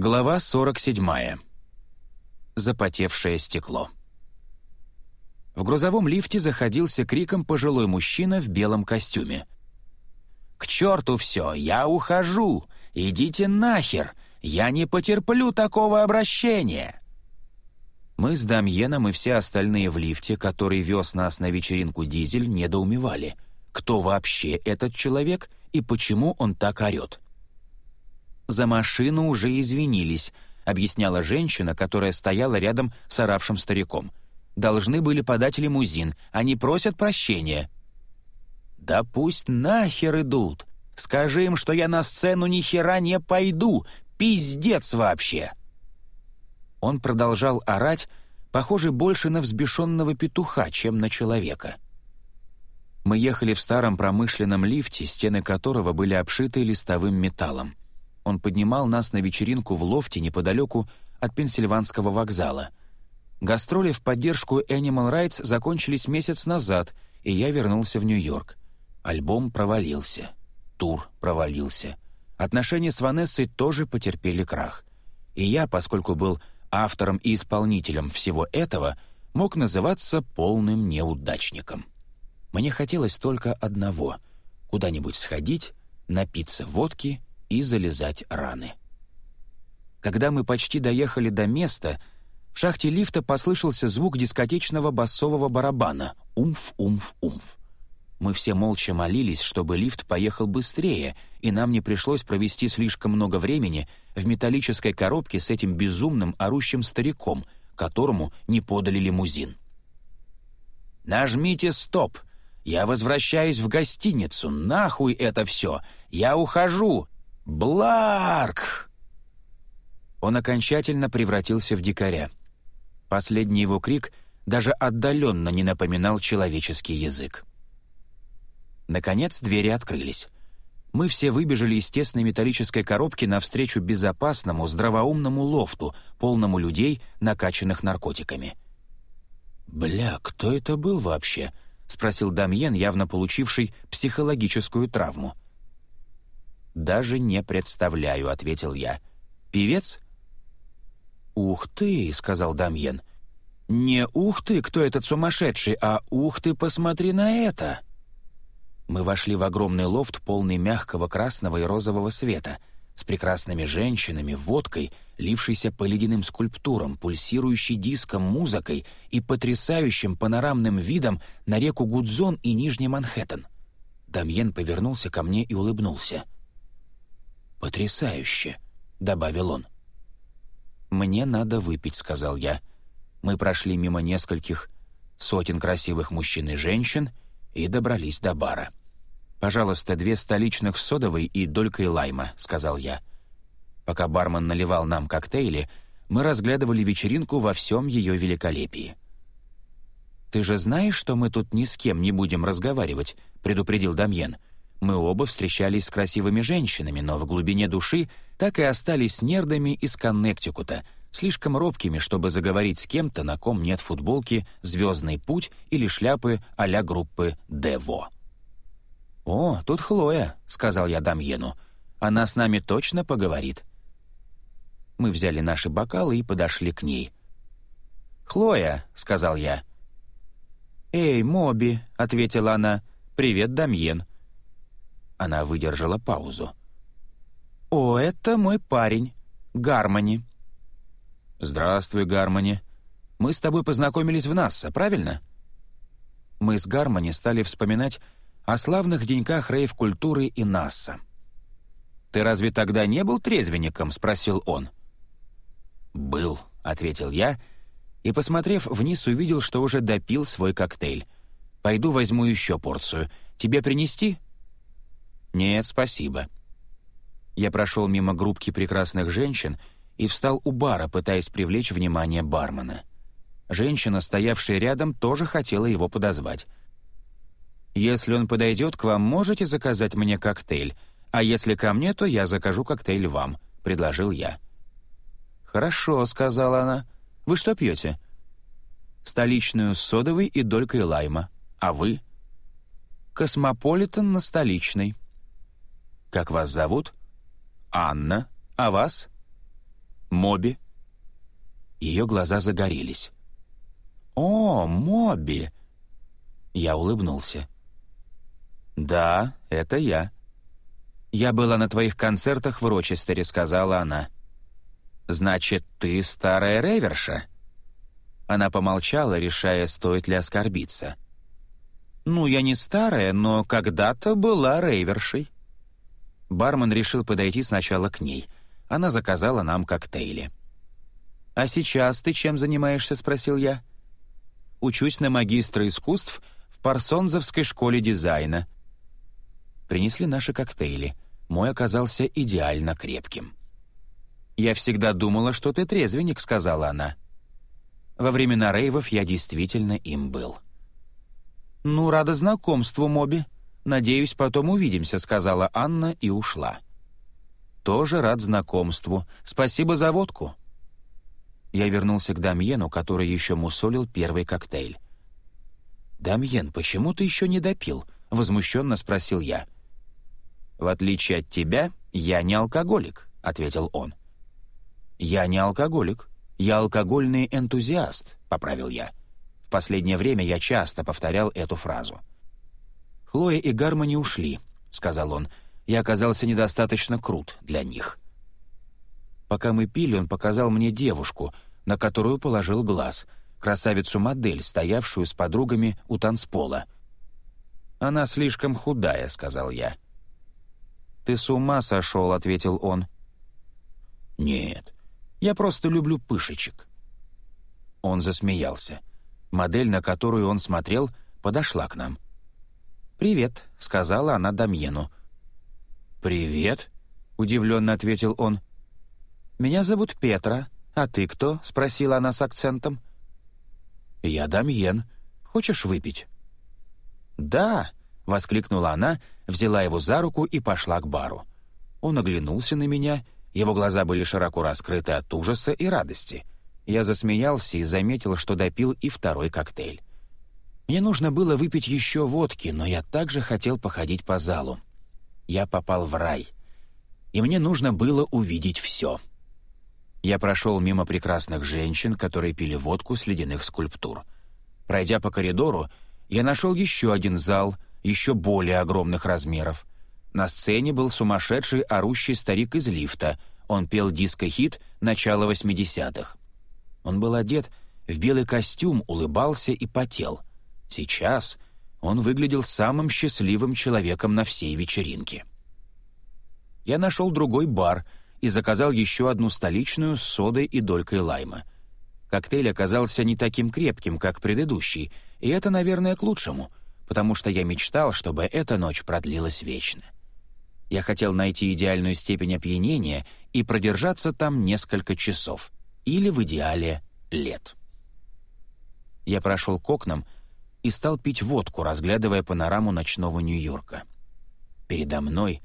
Глава 47. Запотевшее стекло. В грузовом лифте заходился криком пожилой мужчина в белом костюме. «К черту все, я ухожу! Идите нахер! Я не потерплю такого обращения!» Мы с Дамьеном и все остальные в лифте, который вез нас на вечеринку «Дизель», недоумевали, кто вообще этот человек и почему он так орет. «За машину уже извинились», — объясняла женщина, которая стояла рядом с оравшим стариком. «Должны были подать лимузин. Они просят прощения». «Да пусть нахер идут! Скажи им, что я на сцену ни хера не пойду! Пиздец вообще!» Он продолжал орать, похоже больше на взбешенного петуха, чем на человека. Мы ехали в старом промышленном лифте, стены которого были обшиты листовым металлом он поднимал нас на вечеринку в лофте неподалеку от Пенсильванского вокзала. Гастроли в поддержку Animal Rights закончились месяц назад, и я вернулся в Нью-Йорк. Альбом провалился. Тур провалился. Отношения с Ванессой тоже потерпели крах. И я, поскольку был автором и исполнителем всего этого, мог называться полным неудачником. Мне хотелось только одного — куда-нибудь сходить, напиться водки и залезать раны. Когда мы почти доехали до места, в шахте лифта послышался звук дискотечного басового барабана «Умф-умф-умф». Мы все молча молились, чтобы лифт поехал быстрее, и нам не пришлось провести слишком много времени в металлической коробке с этим безумным орущим стариком, которому не подали лимузин. «Нажмите «Стоп!» Я возвращаюсь в гостиницу. Нахуй это все! Я ухожу! «Бларк!» Он окончательно превратился в дикаря. Последний его крик даже отдаленно не напоминал человеческий язык. Наконец двери открылись. Мы все выбежали из тесной металлической коробки навстречу безопасному, здравоумному лофту, полному людей, накачанных наркотиками. «Бля, кто это был вообще?» — спросил Дамьен, явно получивший психологическую травму. — «Даже не представляю», — ответил я. «Певец?» «Ух ты», — сказал Дамьен. «Не ух ты, кто этот сумасшедший, а ух ты, посмотри на это!» Мы вошли в огромный лофт, полный мягкого красного и розового света, с прекрасными женщинами, водкой, лившейся по ледяным скульптурам, пульсирующей диском музыкой и потрясающим панорамным видом на реку Гудзон и Нижний Манхэттен. Дамьен повернулся ко мне и улыбнулся — «Потрясающе», — добавил он. «Мне надо выпить», — сказал я. Мы прошли мимо нескольких сотен красивых мужчин и женщин и добрались до бара. «Пожалуйста, две столичных содовой и долькой лайма», — сказал я. Пока бармен наливал нам коктейли, мы разглядывали вечеринку во всем ее великолепии. «Ты же знаешь, что мы тут ни с кем не будем разговаривать?» — предупредил Дамьен. Мы оба встречались с красивыми женщинами, но в глубине души так и остались нердами из Коннектикута, слишком робкими, чтобы заговорить с кем-то, на ком нет футболки «Звездный путь» или шляпы а-ля группы «Дево». «О, тут Хлоя», — сказал я Дамьену. «Она с нами точно поговорит». Мы взяли наши бокалы и подошли к ней. «Хлоя», — сказал я. «Эй, Моби», — ответила она. «Привет, Дамьен». Она выдержала паузу. «О, это мой парень, Гармони». «Здравствуй, Гармони. Мы с тобой познакомились в Насса, правильно?» Мы с Гармони стали вспоминать о славных деньках рейв-культуры и Насса. «Ты разве тогда не был трезвенником?» — спросил он. «Был», — ответил я, и, посмотрев вниз, увидел, что уже допил свой коктейль. «Пойду возьму еще порцию. Тебе принести?» «Нет, спасибо». Я прошел мимо группки прекрасных женщин и встал у бара, пытаясь привлечь внимание бармена. Женщина, стоявшая рядом, тоже хотела его подозвать. «Если он подойдет к вам, можете заказать мне коктейль, а если ко мне, то я закажу коктейль вам», — предложил я. «Хорошо», — сказала она. «Вы что пьете?» «Столичную с содовой и долькой лайма. А вы?» «Космополитен на столичной». «Как вас зовут?» «Анна. А вас?» «Моби?» Ее глаза загорелись. «О, Моби!» Я улыбнулся. «Да, это я». «Я была на твоих концертах в Рочестере», — сказала она. «Значит, ты старая реверша?» Она помолчала, решая, стоит ли оскорбиться. «Ну, я не старая, но когда-то была рейвершей». Бармен решил подойти сначала к ней. Она заказала нам коктейли. «А сейчас ты чем занимаешься?» — спросил я. «Учусь на магистра искусств в Парсонзовской школе дизайна». Принесли наши коктейли. Мой оказался идеально крепким. «Я всегда думала, что ты трезвенник», — сказала она. Во времена рейвов я действительно им был. «Ну, рада знакомству, Моби. Надеюсь, потом увидимся», — сказала Анна и ушла. «Тоже рад знакомству. Спасибо за водку». Я вернулся к Дамьену, который еще мусолил первый коктейль. «Дамьен, почему ты еще не допил?» — возмущенно спросил я. «В отличие от тебя, я не алкоголик», — ответил он. «Я не алкоголик. Я алкогольный энтузиаст», — поправил я. В последнее время я часто повторял эту фразу. «Хлоя и Гармони ушли», — сказал он. «Я оказался недостаточно крут для них». Пока мы пили, он показал мне девушку, на которую положил глаз, красавицу-модель, стоявшую с подругами у танцпола. «Она слишком худая», — сказал я. «Ты с ума сошел», — ответил он. «Нет, я просто люблю пышечек». Он засмеялся. Модель, на которую он смотрел, подошла к нам. «Привет», — сказала она Дамьену. «Привет», — удивленно ответил он. «Меня зовут Петра. А ты кто?» — спросила она с акцентом. «Я Дамьен. Хочешь выпить?» «Да», — воскликнула она, взяла его за руку и пошла к бару. Он оглянулся на меня, его глаза были широко раскрыты от ужаса и радости — я засмеялся и заметил, что допил и второй коктейль. Мне нужно было выпить еще водки, но я также хотел походить по залу. Я попал в рай. И мне нужно было увидеть все. Я прошел мимо прекрасных женщин, которые пили водку с ледяных скульптур. Пройдя по коридору, я нашел еще один зал, еще более огромных размеров. На сцене был сумасшедший орущий старик из лифта. Он пел диско-хит начала 80-х. Он был одет в белый костюм, улыбался и потел. Сейчас он выглядел самым счастливым человеком на всей вечеринке. Я нашел другой бар и заказал еще одну столичную с содой и долькой лайма. Коктейль оказался не таким крепким, как предыдущий, и это, наверное, к лучшему, потому что я мечтал, чтобы эта ночь продлилась вечно. Я хотел найти идеальную степень опьянения и продержаться там несколько часов — или, в идеале, лет. Я прошел к окнам и стал пить водку, разглядывая панораму ночного Нью-Йорка. Передо мной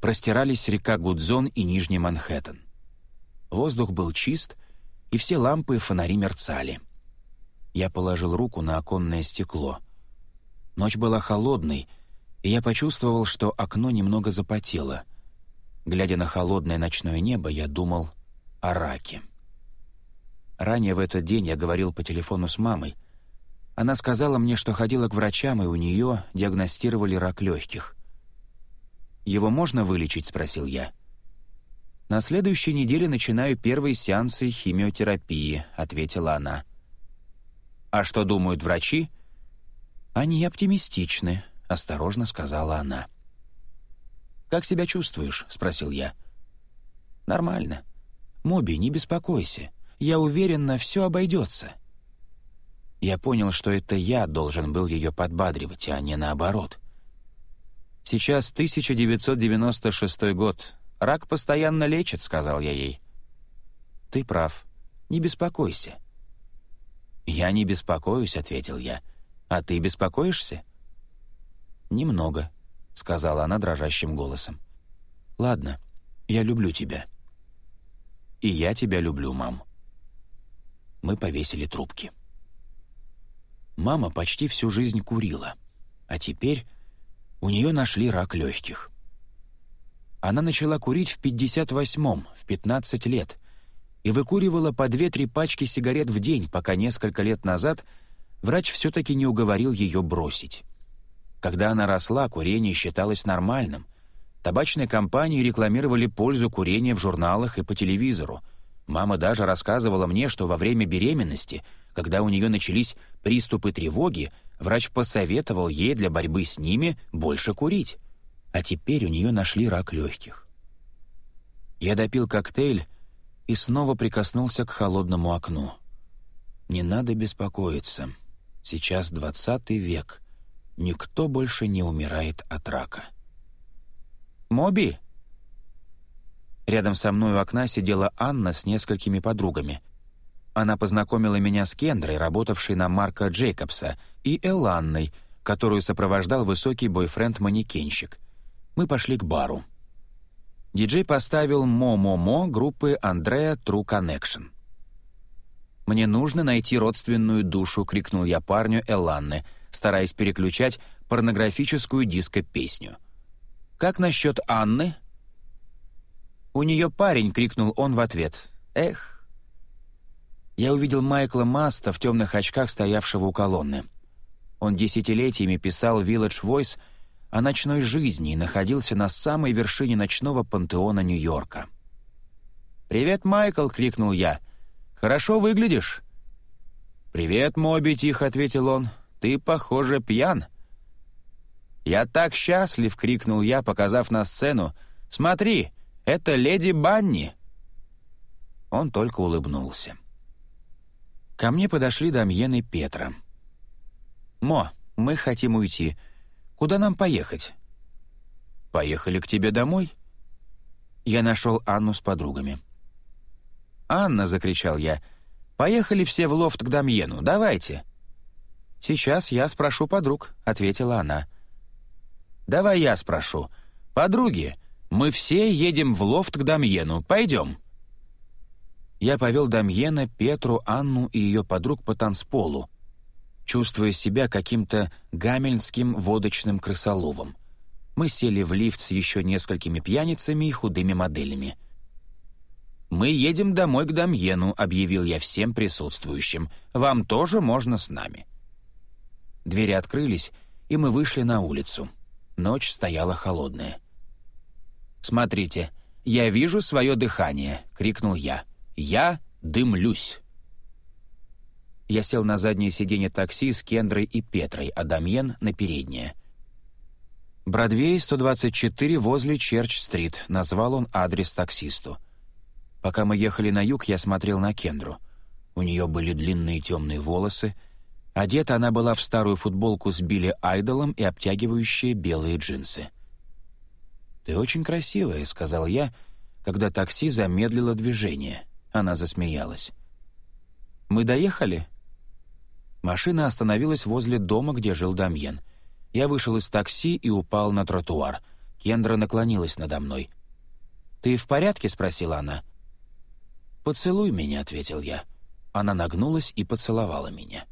простирались река Гудзон и Нижний Манхэттен. Воздух был чист, и все лампы и фонари мерцали. Я положил руку на оконное стекло. Ночь была холодной, и я почувствовал, что окно немного запотело. Глядя на холодное ночное небо, я думал о раке. Ранее в этот день я говорил по телефону с мамой. Она сказала мне, что ходила к врачам, и у нее диагностировали рак легких. «Его можно вылечить?» — спросил я. «На следующей неделе начинаю первые сеансы химиотерапии», — ответила она. «А что думают врачи?» «Они оптимистичны», — осторожно сказала она. «Как себя чувствуешь?» — спросил я. «Нормально. Моби, не беспокойся. Я уверена, все обойдется». Я понял, что это я должен был ее подбадривать, а не наоборот. «Сейчас 1996 год. Рак постоянно лечит», — сказал я ей. «Ты прав. Не беспокойся». «Я не беспокоюсь», — ответил я. «А ты беспокоишься?» «Немного», — сказала она дрожащим голосом. «Ладно, я люблю тебя». «И я тебя люблю, мам» мы повесили трубки. Мама почти всю жизнь курила, а теперь у нее нашли рак легких. Она начала курить в 58-м, в 15 лет, и выкуривала по две-три пачки сигарет в день, пока несколько лет назад врач все-таки не уговорил ее бросить. Когда она росла, курение считалось нормальным. Табачные компании рекламировали пользу курения в журналах и по телевизору. Мама даже рассказывала мне, что во время беременности, когда у нее начались приступы тревоги, врач посоветовал ей для борьбы с ними больше курить. А теперь у нее нашли рак легких. Я допил коктейль и снова прикоснулся к холодному окну. «Не надо беспокоиться. Сейчас двадцатый век. Никто больше не умирает от рака». «Моби!» Рядом со мной у окна сидела Анна с несколькими подругами. Она познакомила меня с Кендрой, работавшей на Марка Джейкобса, и Эланной, которую сопровождал высокий бойфренд-манекенщик. Мы пошли к бару. Диджей поставил «Мо-Мо-Мо» группы «Андреа True Connection». «Мне нужно найти родственную душу», — крикнул я парню Эланны, стараясь переключать порнографическую диско-песню. «Как насчет Анны?» «У нее парень», — крикнул он в ответ. «Эх». Я увидел Майкла Маста в темных очках, стоявшего у колонны. Он десятилетиями писал «Village Voice», о ночной жизни и находился на самой вершине ночного пантеона Нью-Йорка. «Привет, Майкл!» — крикнул я. «Хорошо выглядишь?» «Привет, Моби!» — тихо ответил он. «Ты, похоже, пьян». «Я так счастлив!» — крикнул я, показав на сцену. «Смотри, это леди Банни!» Он только улыбнулся. Ко мне подошли Дамьен и Петра. «Мо, мы хотим уйти. Куда нам поехать?» «Поехали к тебе домой?» Я нашел Анну с подругами. «Анна!» — закричал я. «Поехали все в лофт к Дамьену, давайте!» «Сейчас я спрошу подруг», — ответила она. «Давай я спрошу. Подруги, мы все едем в лофт к Дамьену, пойдем!» Я повел Дамьена, Петру, Анну и ее подруг по танцполу, чувствуя себя каким-то гамельнским водочным крысоловом. Мы сели в лифт с еще несколькими пьяницами и худыми моделями. «Мы едем домой к Дамьену», — объявил я всем присутствующим. «Вам тоже можно с нами». Двери открылись, и мы вышли на улицу. Ночь стояла холодная. «Смотрите, я вижу свое дыхание», — крикнул я. «Я дымлюсь». Я сел на заднее сиденье такси с Кендрой и Петрой, а Дамьен — на переднее. «Бродвей, 124, возле Черч-стрит», — назвал он адрес таксисту. Пока мы ехали на юг, я смотрел на Кендру. У нее были длинные темные волосы. Одета она была в старую футболку с Билли Айдолом и обтягивающие белые джинсы. «Ты очень красивая», — сказал я, когда такси замедлило движение. Она засмеялась. «Мы доехали?» Машина остановилась возле дома, где жил Дамьен. Я вышел из такси и упал на тротуар. Кендра наклонилась надо мной. «Ты в порядке?» — спросила она. «Поцелуй меня», — ответил я. Она нагнулась и поцеловала меня.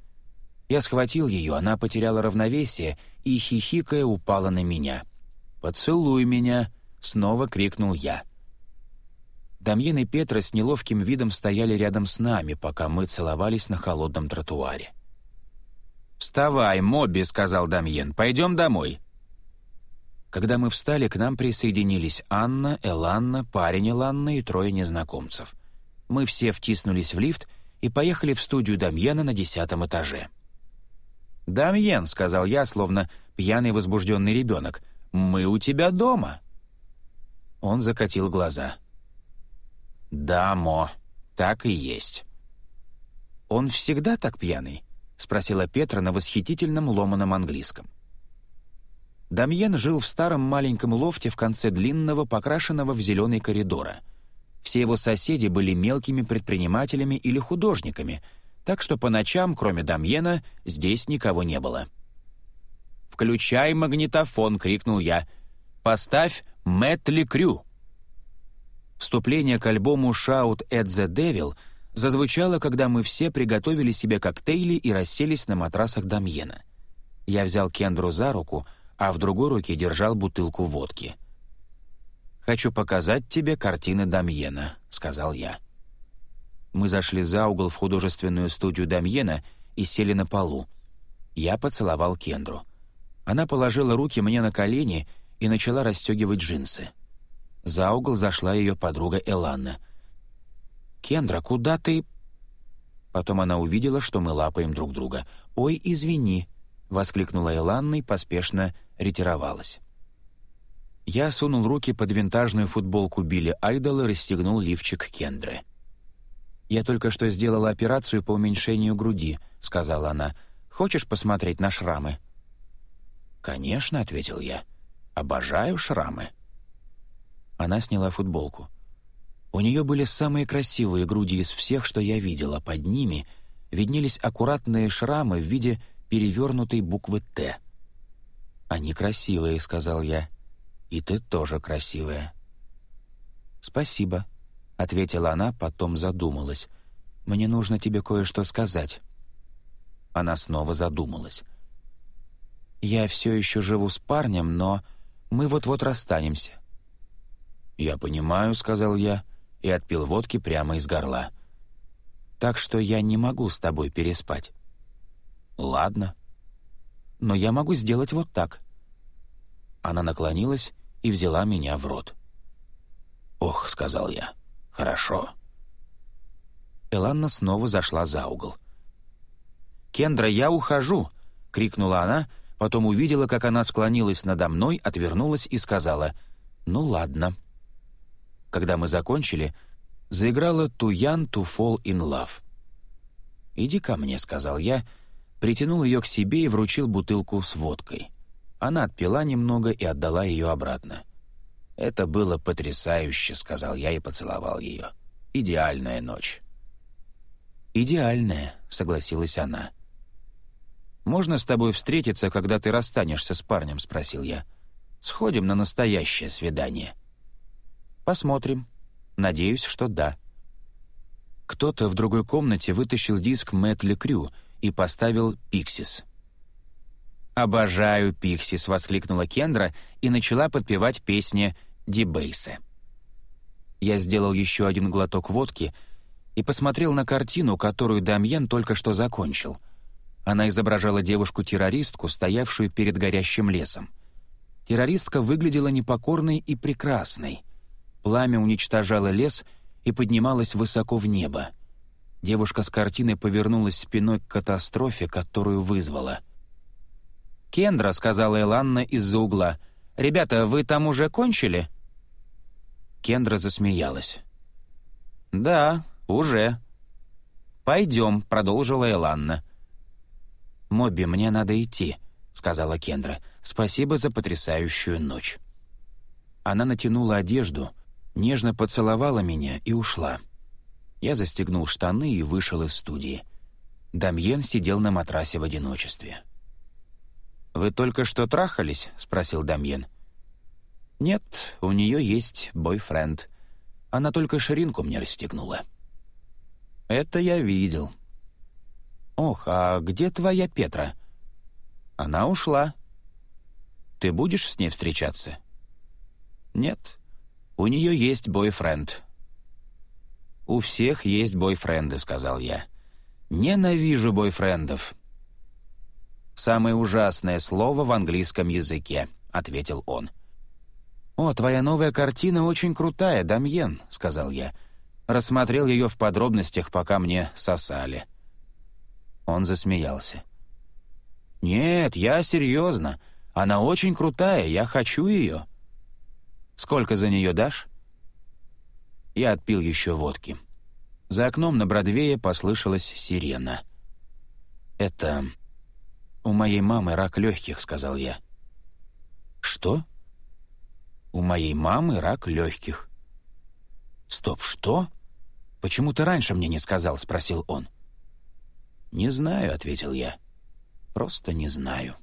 Я схватил ее, она потеряла равновесие и, хихикая, упала на меня. «Поцелуй меня!» — снова крикнул я. Дамьен и Петра с неловким видом стояли рядом с нами, пока мы целовались на холодном тротуаре. «Вставай, Моби», — сказал Дамьен, — «пойдем домой». Когда мы встали, к нам присоединились Анна, Эланна, парень Эланна и трое незнакомцев. Мы все втиснулись в лифт и поехали в студию Дамьена на десятом этаже. «Дамьен», — сказал я, словно пьяный возбужденный ребенок, — «мы у тебя дома». Он закатил глаза. «Да, Мо, так и есть». «Он всегда так пьяный?» — спросила Петра на восхитительном ломаном английском. Дамьен жил в старом маленьком лофте в конце длинного, покрашенного в зеленый коридора. Все его соседи были мелкими предпринимателями или художниками, так что по ночам, кроме Дамьена, здесь никого не было. «Включай магнитофон!» — крикнул я. «Поставь Мэтли Крю!» Вступление к альбому «Shout at the Devil» — зазвучало, когда мы все приготовили себе коктейли и расселись на матрасах Дамьена. Я взял Кендру за руку, а в другой руке держал бутылку водки. «Хочу показать тебе картины Дамьена», — сказал я. Мы зашли за угол в художественную студию Дамьена и сели на полу. Я поцеловал Кендру. Она положила руки мне на колени и начала расстегивать джинсы. За угол зашла ее подруга Эланна. «Кендра, куда ты...» Потом она увидела, что мы лапаем друг друга. «Ой, извини!» — воскликнула Эланна и поспешно ретировалась. Я сунул руки под винтажную футболку Билли Айдол и расстегнул лифчик Кендры. «Я только что сделала операцию по уменьшению груди», — сказала она. «Хочешь посмотреть на шрамы?» «Конечно», — ответил я. «Обожаю шрамы». Она сняла футболку. У нее были самые красивые груди из всех, что я видела. Под ними виднелись аккуратные шрамы в виде перевернутой буквы «Т». «Они красивые», — сказал я. «И ты тоже красивая». «Спасибо», — ответила она, потом задумалась. «Мне нужно тебе кое-что сказать». Она снова задумалась. «Я все еще живу с парнем, но мы вот-вот расстанемся». «Я понимаю», — сказал я, и отпил водки прямо из горла. «Так что я не могу с тобой переспать». «Ладно. Но я могу сделать вот так». Она наклонилась и взяла меня в рот. «Ох», — сказал я, — «хорошо». Эланна снова зашла за угол. «Кендра, я ухожу!» — крикнула она, потом увидела, как она склонилась надо мной, отвернулась и сказала «Ну ладно». Когда мы закончили, заиграла «To Young to Fall in Love». «Иди ко мне», — сказал я, притянул ее к себе и вручил бутылку с водкой. Она отпила немного и отдала ее обратно. «Это было потрясающе», — сказал я и поцеловал ее. «Идеальная ночь». «Идеальная», — согласилась она. «Можно с тобой встретиться, когда ты расстанешься с парнем?» — спросил я. «Сходим на настоящее свидание». «Посмотрим. Надеюсь, что да». Кто-то в другой комнате вытащил диск Мэтли Крю и поставил «Пиксис». «Обожаю Пиксис!» — воскликнула Кендра и начала подпевать песни Дибейса. Я сделал еще один глоток водки и посмотрел на картину, которую Дамьен только что закончил. Она изображала девушку-террористку, стоявшую перед горящим лесом. Террористка выглядела непокорной и прекрасной. Пламя уничтожало лес и поднималось высоко в небо. Девушка с картины повернулась спиной к катастрофе, которую вызвала. «Кендра», — сказала Эланна из-за угла, — «ребята, вы там уже кончили?» Кендра засмеялась. «Да, уже». «Пойдем», — продолжила Эланна. «Мобби, мне надо идти», — сказала Кендра. «Спасибо за потрясающую ночь». Она натянула одежду — нежно поцеловала меня и ушла. Я застегнул штаны и вышел из студии. Дамьен сидел на матрасе в одиночестве. «Вы только что трахались?» — спросил Дамьен. «Нет, у нее есть бойфренд. Она только ширинку мне расстегнула». «Это я видел». «Ох, а где твоя Петра?» «Она ушла». «Ты будешь с ней встречаться?» «Нет, у нее есть бойфренд». «У всех есть бойфренды», — сказал я. «Ненавижу бойфрендов». «Самое ужасное слово в английском языке», — ответил он. «О, твоя новая картина очень крутая, Дамьен», — сказал я. Рассмотрел ее в подробностях, пока мне сосали. Он засмеялся. «Нет, я серьезно. Она очень крутая, я хочу ее». Сколько за нее дашь?» Я отпил еще водки. За окном на Бродвее послышалась сирена. «Это... у моей мамы рак легких», — сказал я. «Что?» «У моей мамы рак легких». «Стоп, что? Почему ты раньше мне не сказал?» — спросил он. «Не знаю», — ответил я. «Просто не знаю».